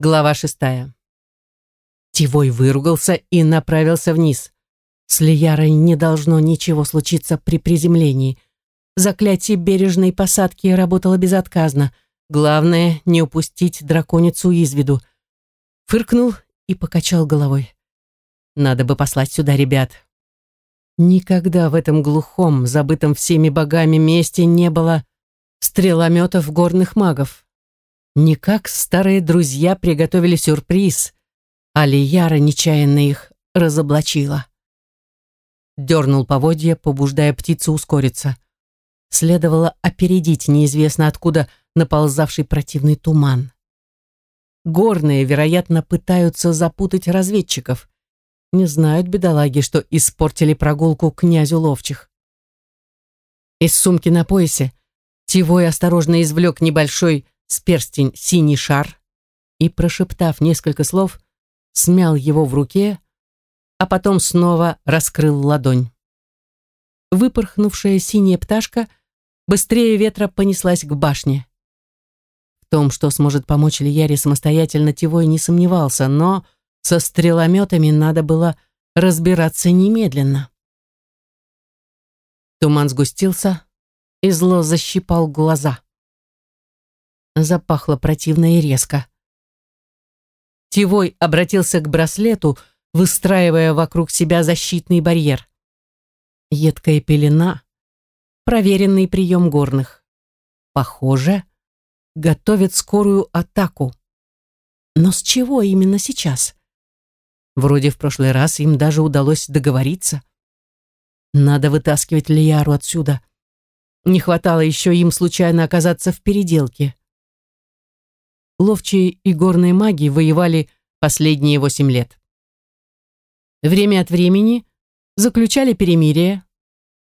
Глава шестая. Тивой выругался и направился вниз. С Лиярой не должно ничего случиться при приземлении. Заклятие бережной посадки работало безотказно. Главное, не упустить драконицу из виду. Фыркнул и покачал головой. Надо бы послать сюда ребят. Никогда в этом глухом, забытом всеми богами месте не было стрелометов горных магов. Никак старые друзья приготовили сюрприз, а Лияра нечаянно их разоблачила. Дернул поводья, побуждая птицу ускориться. Следовало опередить неизвестно откуда наползавший противный туман. Горные, вероятно, пытаются запутать разведчиков. Не знают бедолаги, что испортили прогулку князю ловчих. Из сумки на поясе Тивой осторожно извлек небольшой с перстень синий шар и, прошептав несколько слов, смял его в руке, а потом снова раскрыл ладонь. Выпорхнувшая синяя пташка быстрее ветра понеслась к башне. В том, что сможет помочь Лияре самостоятельно, Тивой не сомневался, но со стрелометами надо было разбираться немедленно. Туман сгустился, и зло защипал глаза запахло противно и резко. Тивой обратился к браслету, выстраивая вокруг себя защитный барьер. Едкая пелена, проверенный прием горных. Похоже, готовят скорую атаку. Но с чего именно сейчас? Вроде в прошлый раз им даже удалось договориться. Надо вытаскивать Лияру отсюда. Не хватало еще им случайно оказаться в переделке ловчие и горные маги воевали последние восемь лет. Время от времени заключали перемирие,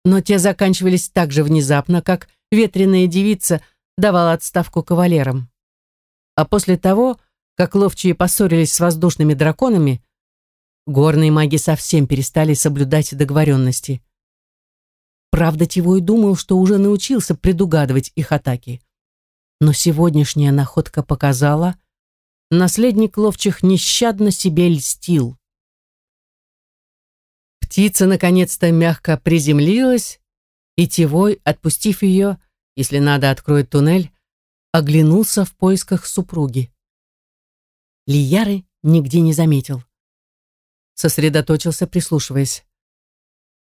но те заканчивались так же внезапно, как ветреная девица давала отставку кавалерам. А после того, как ловчие поссорились с воздушными драконами, горные маги совсем перестали соблюдать договоренности. Правда, Тивой думал, что уже научился предугадывать их атаки. Но сегодняшняя находка показала, наследник ловчих нещадно себе льстил. Птица наконец-то мягко приземлилась, и Тевой, отпустив ее, если надо, откроет туннель, оглянулся в поисках супруги. Лияры нигде не заметил. Сосредоточился, прислушиваясь.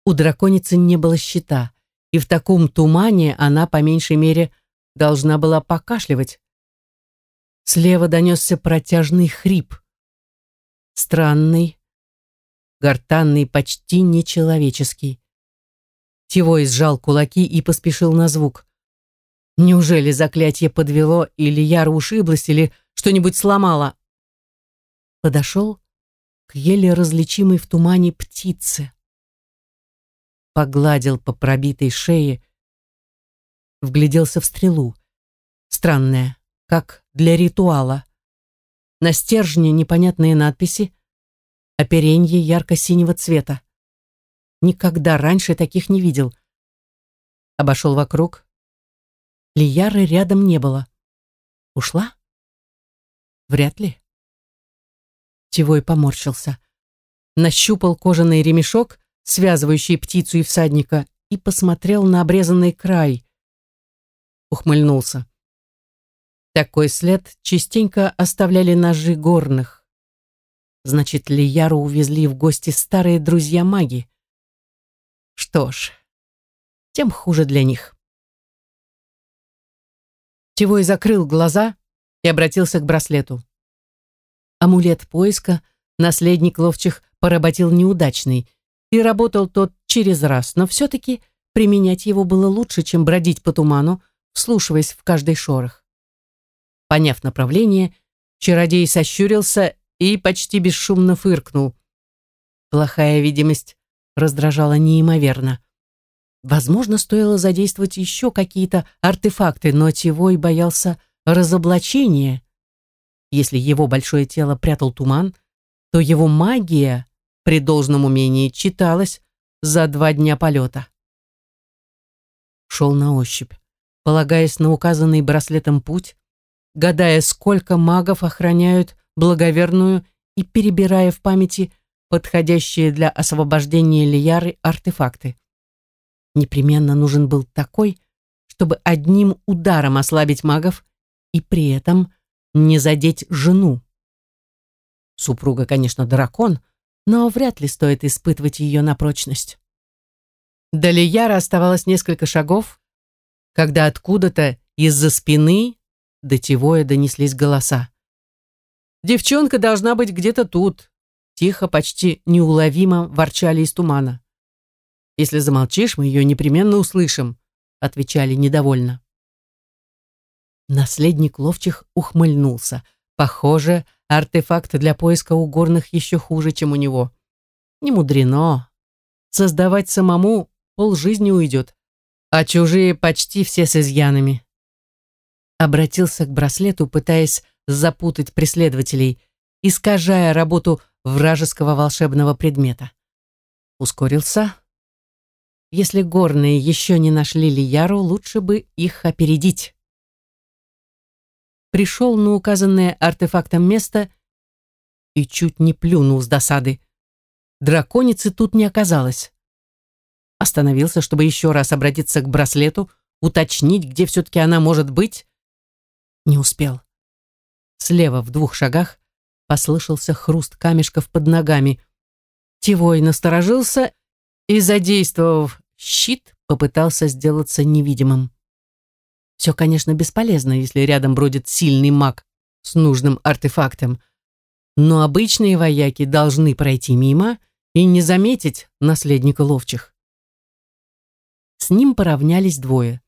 У драконицы не было щита, и в таком тумане она, по меньшей мере, должна была покашливать. Слева донесся протяжный хрип. Странный, гортанный, почти нечеловеческий. Тивой сжал кулаки и поспешил на звук. Неужели заклятие подвело, или Яра ушиблась, или что-нибудь сломала? Подошел к еле различимой в тумане птице. Погладил по пробитой шее, вгляделся в стрелу. Странная, как для ритуала. На стержне непонятные надписи, оперенье ярко-синего цвета. Никогда раньше таких не видел. Обошел вокруг. Лияры рядом не было. Ушла? Вряд ли. Тивой поморщился. Нащупал кожаный ремешок, связывающий птицу и всадника, и посмотрел на обрезанный край, ухмыльнулся. Такой след частенько оставляли ножи горных. Значит, Лияру увезли в гости старые друзья-маги. Что ж, тем хуже для них. Тивой закрыл глаза и обратился к браслету. Амулет поиска наследник ловчих поработил неудачный, и работал тот через раз, но все-таки применять его было лучше, чем бродить по туману, вслушиваясь в каждый шорох. Поняв направление, чародей сощурился и почти бесшумно фыркнул. Плохая видимость раздражала неимоверно. Возможно, стоило задействовать еще какие-то артефакты, но Тивой боялся разоблачения. Если его большое тело прятал туман, то его магия при должном умении читалась за два дня полета. Шел на ощупь полагаясь на указанный браслетом путь, гадая, сколько магов охраняют благоверную и перебирая в памяти подходящие для освобождения Лияры артефакты. Непременно нужен был такой, чтобы одним ударом ослабить магов и при этом не задеть жену. Супруга, конечно, дракон, но вряд ли стоит испытывать ее на прочность. До Лияра оставалось несколько шагов, когда откуда-то из-за спины до Тивоя донеслись голоса. «Девчонка должна быть где-то тут», тихо, почти неуловимо ворчали из тумана. «Если замолчишь, мы ее непременно услышим», отвечали недовольно. Наследник ловчих ухмыльнулся. Похоже, артефакт для поиска у горных еще хуже, чем у него. Не мудрено. Создавать самому полжизни уйдет, а чужие почти все с изъянами. Обратился к браслету, пытаясь запутать преследователей, искажая работу вражеского волшебного предмета. Ускорился. Если горные еще не нашли Лияру, лучше бы их опередить. Пришел на указанное артефактом место и чуть не плюнул с досады. Драконицы тут не оказалось. Остановился, чтобы еще раз обратиться к браслету, уточнить, где все-таки она может быть. Не успел. Слева в двух шагах послышался хруст камешков под ногами. Тивой насторожился и, задействовав щит, попытался сделаться невидимым. Все, конечно, бесполезно, если рядом бродит сильный маг с нужным артефактом, но обычные вояки должны пройти мимо и не заметить наследника ловчих. С ним поравнялись двое.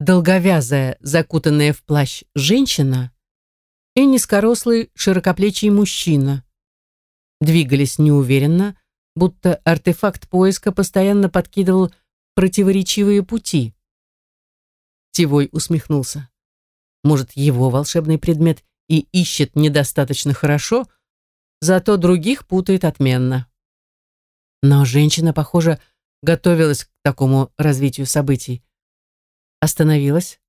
Долговязая, закутанная в плащ женщина и низкорослый широкоплечий мужчина. Двигались неуверенно, будто артефакт поиска постоянно подкидывал противоречивые пути. Тивой усмехнулся. Может, его волшебный предмет и ищет недостаточно хорошо, зато других путает отменно. Но женщина, похоже, готовилась к такому развитию событий. Остановилась,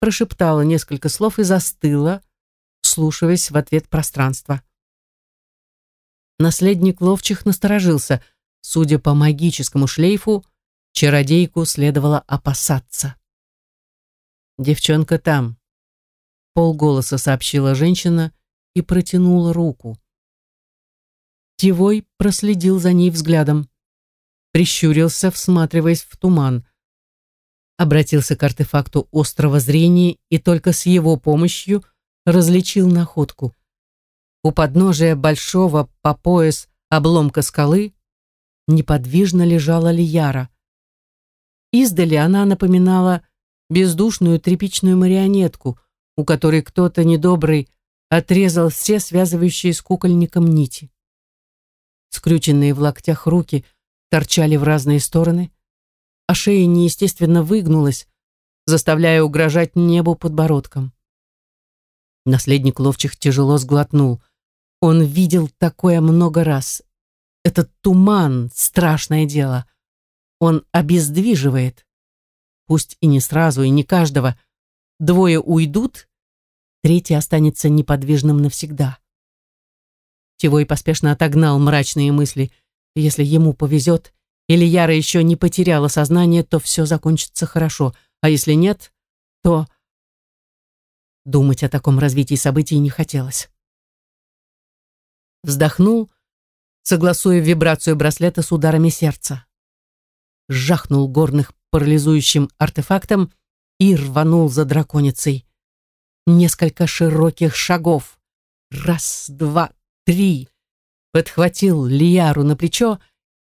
прошептала несколько слов и застыла, вслушиваясь в ответ пространства. Наследник ловчих насторожился. Судя по магическому шлейфу, чародейку следовало опасаться. «Девчонка там», — полголоса сообщила женщина и протянула руку. Тивой проследил за ней взглядом прищурился, всматриваясь в туман. Обратился к артефакту острого зрения и только с его помощью различил находку. У подножия большого по пояс обломка скалы неподвижно лежала Лияра. Издали она напоминала бездушную тряпичную марионетку, у которой кто-то недобрый отрезал все связывающие с кукольником нити. Скрюченные в локтях руки – торчали в разные стороны, а шея неестественно выгнулась, заставляя угрожать небу подбородком. Наследник ловчих тяжело сглотнул. Он видел такое много раз. Этот туман — страшное дело. Он обездвиживает. Пусть и не сразу, и не каждого. Двое уйдут, третий останется неподвижным навсегда. Тивой поспешно отогнал мрачные мысли — если ему повезет, или Яра еще не потеряла сознание, то все закончится хорошо, а если нет, то... Думать о таком развитии событий не хотелось. Вздохнул, согласуя вибрацию браслета с ударами сердца. Жахнул горных парализующим артефактом и рванул за драконицей. Несколько широких шагов. Раз, два, три подхватил Лияру на плечо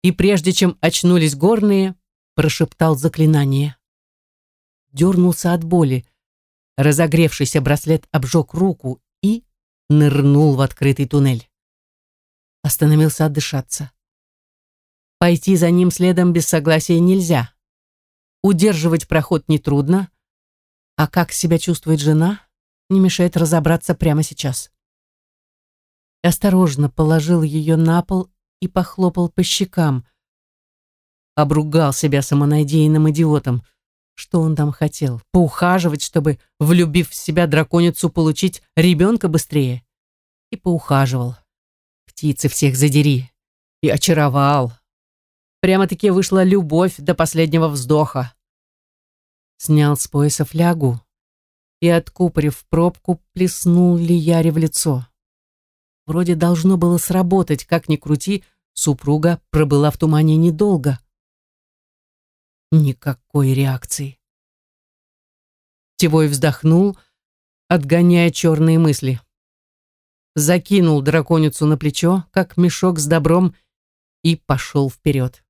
и, прежде чем очнулись горные, прошептал заклинание. Дернулся от боли. Разогревшийся браслет обжег руку и нырнул в открытый туннель. Остановился отдышаться. Пойти за ним следом без согласия нельзя. Удерживать проход нетрудно, а как себя чувствует жена, не мешает разобраться прямо сейчас осторожно положил ее на пол и похлопал по щекам. Обругал себя самонадеянным идиотом. Что он там хотел? Поухаживать, чтобы, влюбив в себя драконицу, получить ребенка быстрее? и поухаживал. Птицы всех задери. И очаровал. Прямо-таки вышла любовь до последнего вздоха. Снял с пояса флягу и, откупорив пробку, плеснул Лияре в лицо. Вроде должно было сработать, как ни крути, супруга пробыла в тумане недолго. Никакой реакции. Тевой вздохнул, отгоняя черные мысли. Закинул драконицу на плечо, как мешок с добром, и пошел вперед.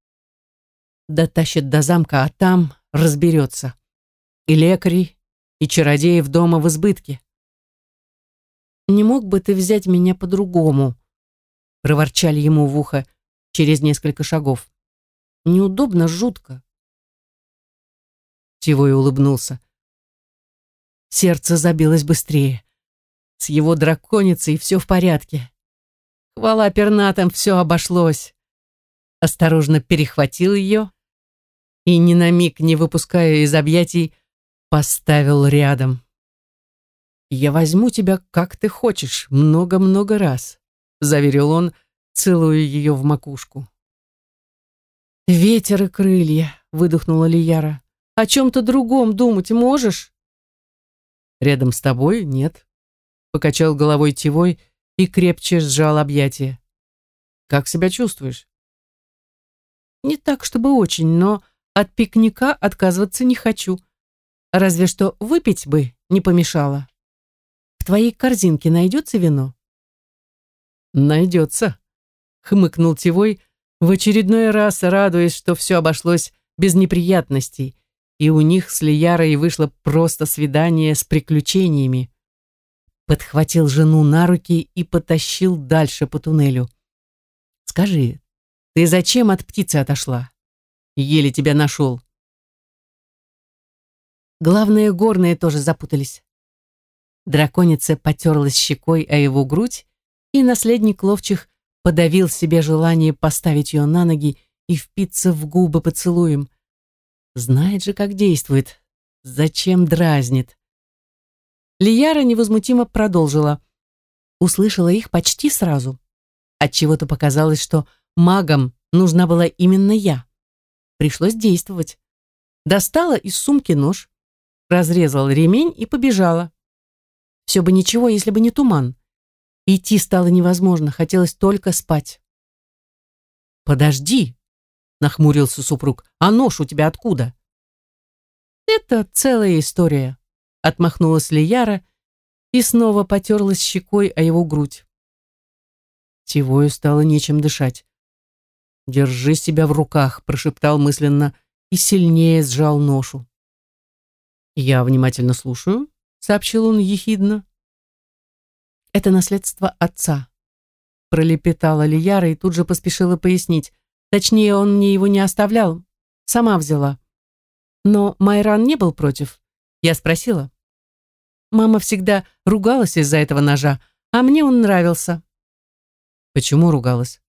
Дотащит до замка, а там разберется. И лекари, и чародеев дома в избытке. «Не мог бы ты взять меня по-другому?» проворчали ему в ухо через несколько шагов. «Неудобно, жутко». Тивой улыбнулся. Сердце забилось быстрее. С его драконицей все в порядке. Хвала пернатам, все обошлось. Осторожно перехватил ее и, ни на миг не выпуская из объятий, поставил рядом. «Я возьму тебя, как ты хочешь, много-много раз», заверил он, целуя ее в макушку. «Ветер и крылья», — выдохнула Лияра. «О чем-то другом думать можешь?» Рядом с тобой нет. Покачал головой Тивой и крепче сжал объятия. Как себя чувствуешь? Не так, чтобы очень, но от пикника отказываться не хочу. Разве что выпить бы не помешало. Твоей корзинке найдется вино? Найдется, хмыкнул Тивой, в очередной раз радуясь, что все обошлось без неприятностей, и у них с Лиярой вышло просто свидание с приключениями. Подхватил жену на руки и потащил дальше по туннелю. «Скажи, ты зачем от птицы отошла? Еле тебя нашел». Главные горные тоже запутались. Драконица потерлась щекой о его грудь, и наследник ловчих подавил себе желание поставить ее на ноги и впиться в губы поцелуем. Знает же, как действует. Зачем дразнит? Лияра невозмутимо продолжила. Услышала их почти сразу. Отчего-то показалось, что магам нужна была именно я. Пришлось действовать. Достала из сумки нож, разрезала ремень и побежала. Все бы ничего, если бы не туман. Идти стало невозможно, хотелось только спать. «Подожди!» нахмурился супруг. А нож у тебя откуда? Это целая история, отмахнулась Лияра и снова потерлась щекой о его грудь. Тивою стало нечем дышать. «Держи себя в руках», — прошептал мысленно и сильнее сжал ношу. «Я внимательно слушаю», — сообщил он ехидно. «Это наследство отца», — пролепетала Лияра и тут же поспешила пояснить. Точнее, он мне его не оставлял, сама взяла. Но Майран не был против. Я спросила. Мама всегда ругалась из-за этого ножа, а мне он нравился. Почему ругалась?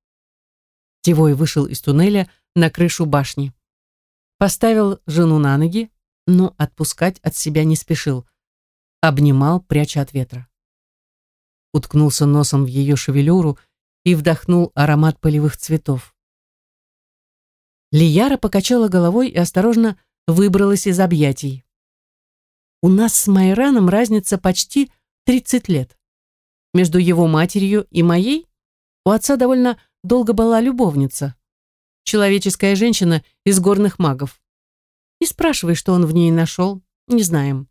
Тивой вышел из туннеля на крышу башни. Поставил жену на ноги, но отпускать от себя не спешил. Обнимал, пряча от ветра. Уткнулся носом в ее шевелюру и вдохнул аромат полевых цветов. Лияра покачала головой и осторожно выбралась из объятий. У нас с Майраном разница почти 30 лет. Между его матерью и моей у отца довольно долго была любовница. Человеческая женщина из горных магов. И спрашивай, что он в ней нашел, не знаем.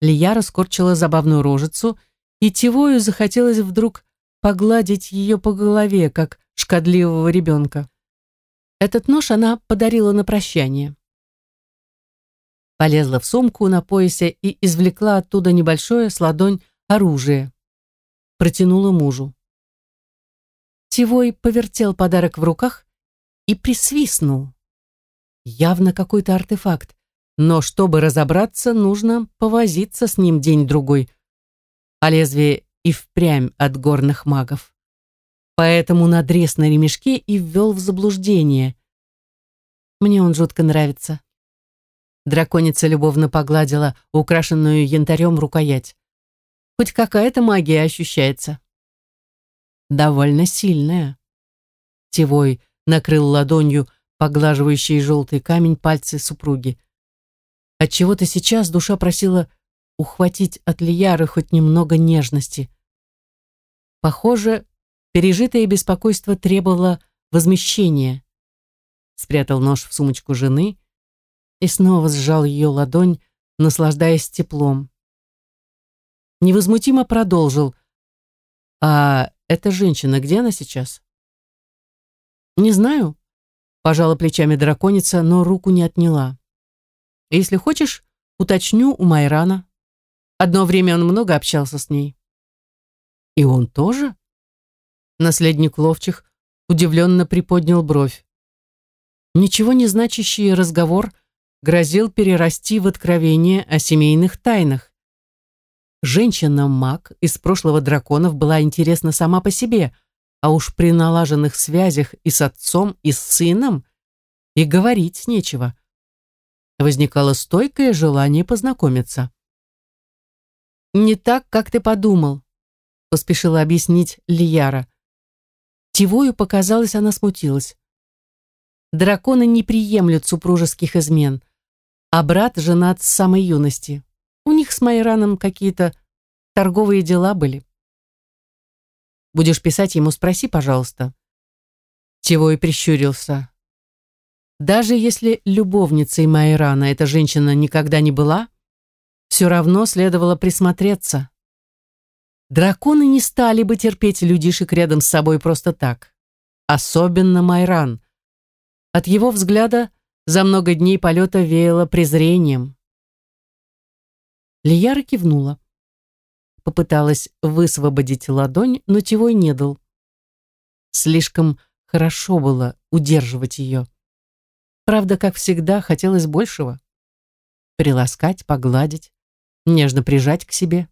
Лияра скорчила забавную рожицу, и Тивою захотелось вдруг погладить ее по голове, как шкодливого ребенка. Этот нож она подарила на прощание. Полезла в сумку на поясе и извлекла оттуда небольшое с ладонь оружие. Протянула мужу. Тивой повертел подарок в руках и присвистнул. Явно какой-то артефакт, но чтобы разобраться, нужно повозиться с ним день-другой. А лезвие и впрямь от горных магов поэтому надрез на ремешке и ввел в заблуждение. Мне он жутко нравится. Драконица любовно погладила украшенную янтарем рукоять. Хоть какая-то магия ощущается. довольно сильная. Тевой накрыл ладонью поглаживающий желтый камень пальцы супруги. Отчего-то сейчас душа просила ухватить от Лияры хоть немного нежности. Похоже, пережитое беспокойство требовало возмещения. Спрятал нож в сумочку жены и снова сжал ее ладонь, наслаждаясь теплом. Невозмутимо продолжил. «А эта женщина, где она сейчас?» «Не знаю», — пожала плечами драконица, но руку не отняла. «Если хочешь, уточню у Майрана. Одно время он много общался с ней». «И он тоже?» Наследник ловчих удивленно приподнял бровь. Ничего не значащий разговор грозил перерасти в откровение о семейных тайнах. Женщина-маг из прошлого драконов была интересна сама по себе, а уж при налаженных связях и с отцом, и с сыном и говорить нечего. Возникало стойкое желание познакомиться. «Не так, как ты подумал», — поспешила объяснить Лияра. Тивою показалось, она смутилась. Драконы не приемлют супружеских измен, а брат женат с самой юности. У них с Майраном какие-то торговые дела были. Будешь писать ему, спроси, пожалуйста. Тивой прищурился. Даже если любовницей Майрана эта женщина никогда не была, все равно следовало присмотреться. Драконы не стали бы терпеть людишек рядом с собой просто так. Особенно Майран. От его взгляда за много дней полета веяло презрением. Лияра кивнула. Попыталась высвободить ладонь, но Тивой не дал. Слишком хорошо было удерживать ее. Правда, как всегда, хотелось большего. Приласкать, погладить, нежно прижать к себе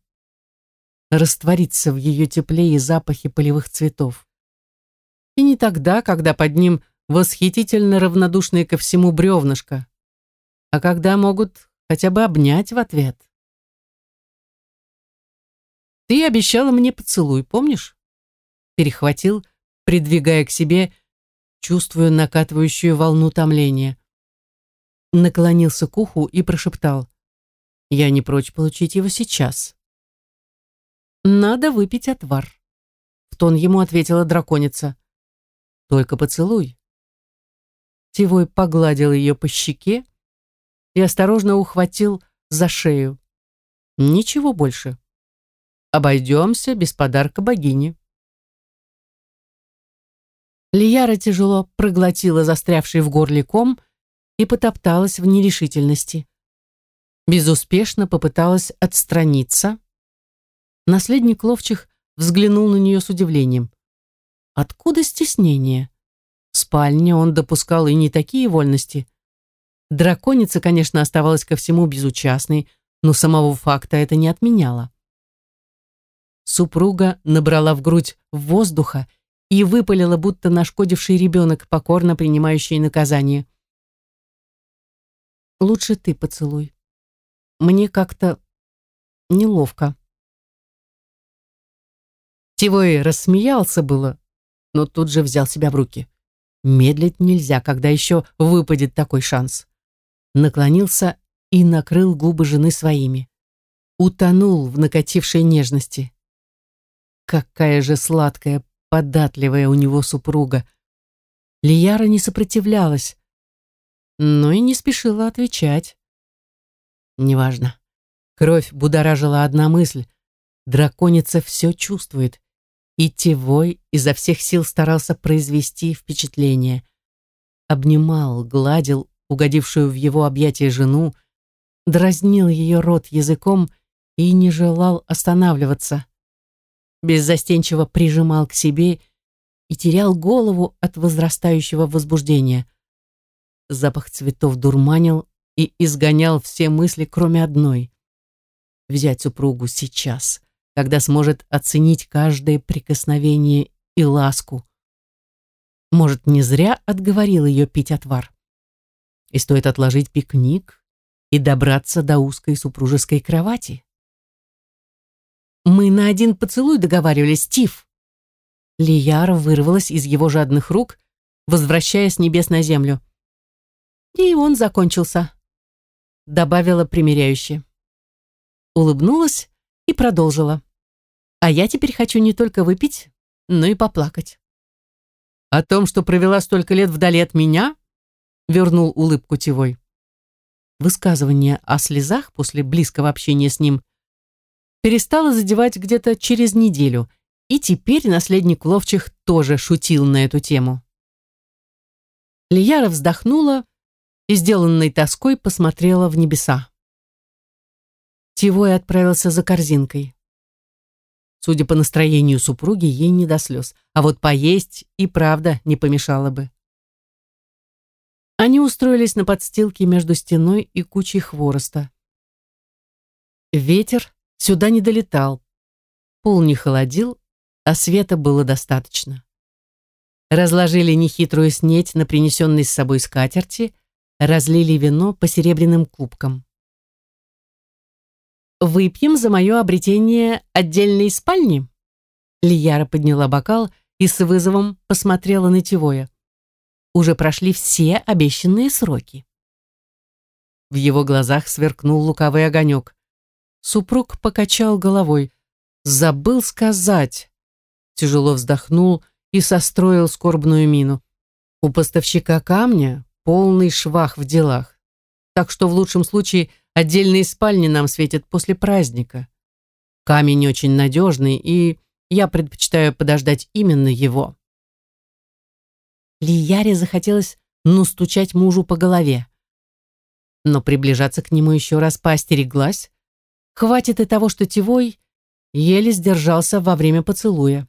раствориться в ее тепле и запахе полевых цветов. И не тогда, когда под ним восхитительно равнодушные ко всему бревнышко, а когда могут хотя бы обнять в ответ. «Ты обещала мне поцелуй, помнишь?» Перехватил, придвигая к себе, чувствуя накатывающую волну томления. Наклонился к уху и прошептал. «Я не прочь получить его сейчас». «Надо выпить отвар», — в тон ему ответила драконица. «Только поцелуй». Тивой погладил ее по щеке и осторожно ухватил за шею. Ничего больше. Обойдемся без подарка богини. Лияра тяжело проглотила застрявший в горле ком и потопталась в нерешительности. Безуспешно попыталась отстраниться, Наследник ловчих взглянул на нее с удивлением. Откуда стеснение? В спальне он допускал и не такие вольности. Драконица, конечно, оставалась ко всему безучастной, но самого факта это не отменяло. Супруга набрала в грудь воздуха и выпалила, будто нашкодивший ребенок, покорно принимающий наказание. «Лучше ты поцелуй. Мне как-то неловко». Тивой рассмеялся было, но тут же взял себя в руки. Медлить нельзя, когда еще выпадет такой шанс. Наклонился и накрыл губы жены своими. Утонул в накатившей нежности. Какая же сладкая, податливая у него супруга. Лияра не сопротивлялась, но и не спешила отвечать. Неважно. Кровь будоражила одна мысль. Драконица все чувствует и Тевой изо всех сил старался произвести впечатление. Обнимал, гладил угодившую в его объятия жену, дразнил ее рот языком и не желал останавливаться. Беззастенчиво прижимал к себе и терял голову от возрастающего возбуждения. Запах цветов дурманил и изгонял все мысли, кроме одной. Взять супругу сейчас, когда сможет оценить каждое прикосновение и ласку. Может, не зря отговорил ее пить отвар. И стоит отложить пикник и добраться до узкой супружеской кровати. «Мы на один поцелуй договаривались, Стив!» Лияра вырвалась из его жадных рук, возвращая с небес на землю. И он закончился, добавила примиряюще. Улыбнулась и продолжила. А я теперь хочу не только выпить, но и поплакать. О том, что провела столько лет вдали от меня, вернул улыбку Тевой. Высказывание о слезах после близкого общения с ним перестало задевать где-то через неделю, и теперь наследник ловчих тоже шутил на эту тему. Лияра вздохнула и, сделанной тоской, посмотрела в небеса. Тивой отправился за корзинкой. Судя по настроению супруги, ей не до слез, а вот поесть и правда не помешало бы. Они устроились на подстилке между стеной и кучей хвороста. Ветер сюда не долетал, пол не холодил, а света было достаточно. Разложили нехитрую снеть на принесенной с собой скатерти, разлили вино по серебряным кубкам. «Выпьем за мое обретение отдельной спальни?» Лияра подняла бокал и с вызовом посмотрела на Тивоя. Уже прошли все обещанные сроки. В его глазах сверкнул лукавый огонек. Супруг покачал головой. «Забыл сказать!» Тяжело вздохнул и состроил скорбную мину. «У поставщика камня полный швах в делах. Так что в лучшем случае Отдельные спальни нам светят после праздника. Камень очень надежный, и я предпочитаю подождать именно его. Лияре захотелось ну стучать мужу по голове. Но приближаться к нему еще раз поостереглась. Хватит и того, что Тивой еле сдержался во время поцелуя.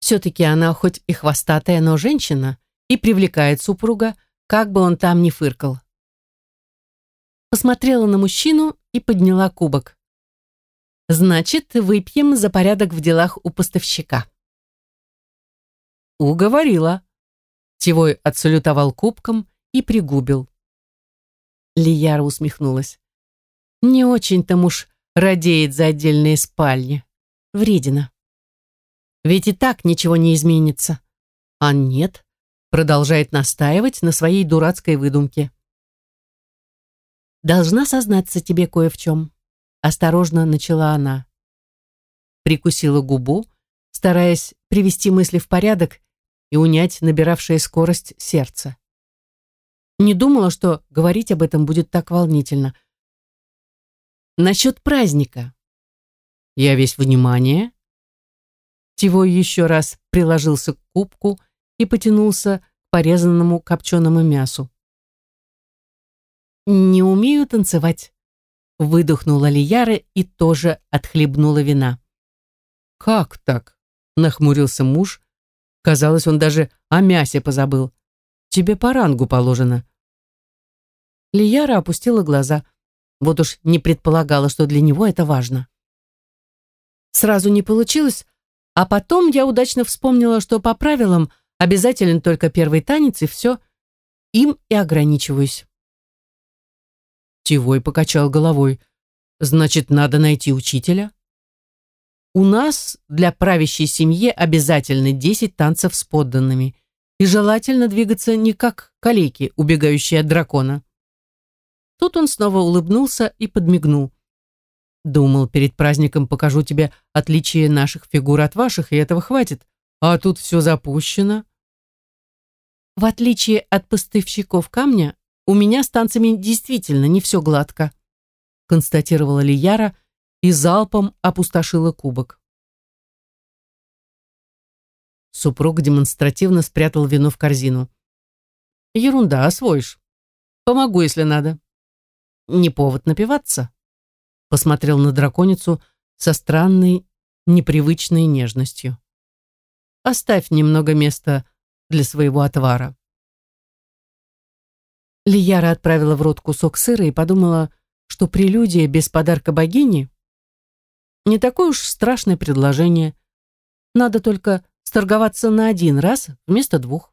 Все-таки она хоть и хвостатая, но женщина и привлекает супруга, как бы он там ни фыркал посмотрела на мужчину и подняла кубок. «Значит, выпьем за порядок в делах у поставщика». «Уговорила». Тевой отсалютовал кубком и пригубил. Лияра усмехнулась. «Не очень-то муж радеет за отдельные спальни. Вредина. Ведь и так ничего не изменится. А нет, продолжает настаивать на своей дурацкой выдумке. «Должна сознаться тебе кое в чем», — осторожно начала она. Прикусила губу, стараясь привести мысли в порядок и унять набиравшее скорость сердце. Не думала, что говорить об этом будет так волнительно. Насчет праздника. Я весь внимание. Тиво еще раз приложился к кубку и потянулся к порезанному копченому мясу. «Не умею танцевать», — выдохнула Лияра и тоже отхлебнула вина. «Как так?» — нахмурился муж. Казалось, он даже о мясе позабыл. «Тебе по рангу положено». Лияра опустила глаза. Вот уж не предполагала, что для него это важно. Сразу не получилось, а потом я удачно вспомнила, что по правилам обязателен только первый танец, и все, им и ограничиваюсь. Тивой покачал головой. Значит, надо найти учителя? У нас для правящей семьи обязательно десять танцев с подданными. И желательно двигаться не как калеки, убегающие от дракона. Тут он снова улыбнулся и подмигнул. Думал, перед праздником покажу тебе отличие наших фигур от ваших, и этого хватит. А тут все запущено. В отличие от поставщиков камня, у меня с танцами действительно не все гладко», констатировала Лияра и залпом опустошила кубок. Супруг демонстративно спрятал вино в корзину. «Ерунда, освоишь. Помогу, если надо». «Не повод напиваться», посмотрел на драконицу со странной, непривычной нежностью. «Оставь немного места для своего отвара». Лияра отправила в рот кусок сыра и подумала, что прелюдия без подарка богини не такое уж страшное предложение. Надо только сторговаться на один раз вместо двух.